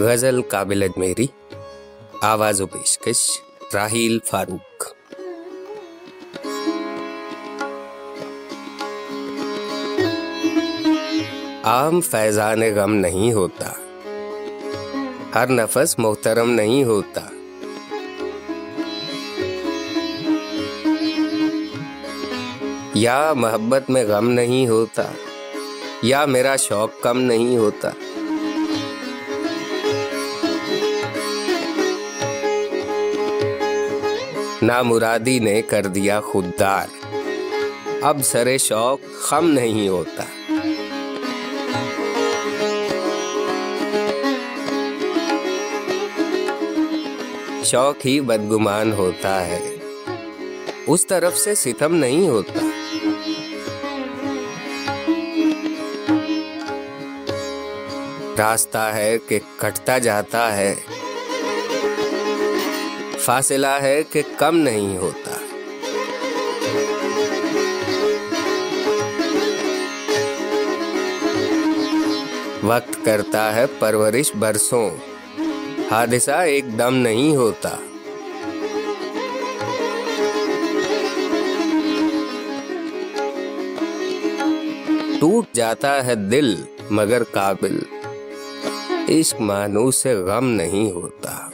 غزل قابل میری آواز و پیشکش راہیل فاروق۔ عام فیضان غم نہیں ہوتا، ہر نفس محترم نہیں ہوتا۔ یا محبت میں غم نہیں ہوتا، یا میرا شوق کم نہیں ہوتا۔ نامرادی نے کر دیا خوددار۔ اب سر شوق خم نہیں ہوتا۔ شوق ہی بدگمان ہوتا ہے۔ اس طرف سے ستم نہیں ہوتا۔ راستہ ہے کہ کٹتا جاتا ہے۔ فاصلہ ہے کہ کم نہیں ہوتا۔ وقت کرتا ہے پرورش برسوں۔ حادثہ ایک دم نہیں ہوتا۔ ٹوٹ جاتا ہے دل مگر قابل۔ عشق مانو سے غم نہیں ہوتا۔